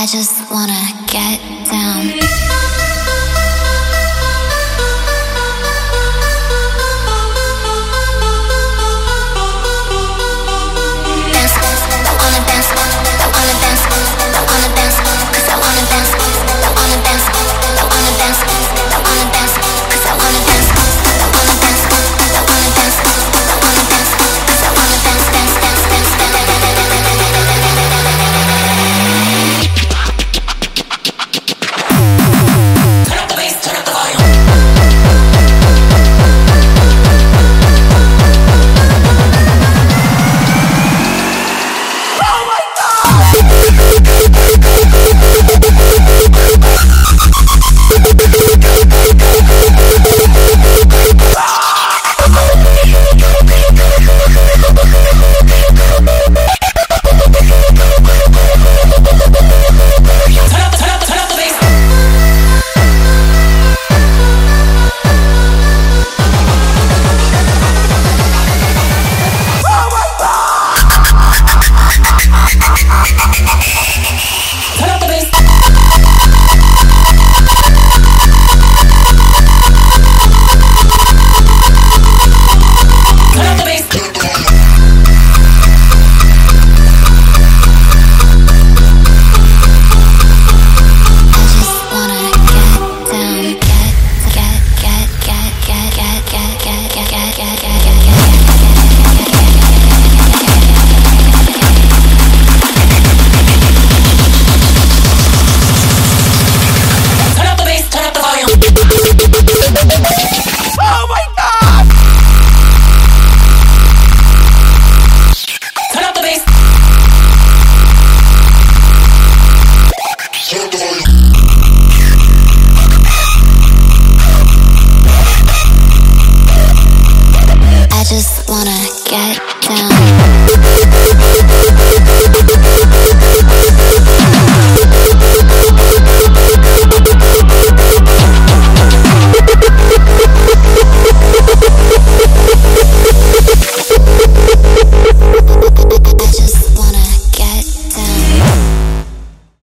I just wanna get